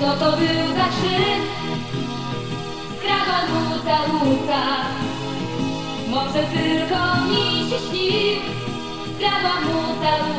Co to był za krzyk? Skradła mu całusa Może tylko mi się śnił Skradła mu całusa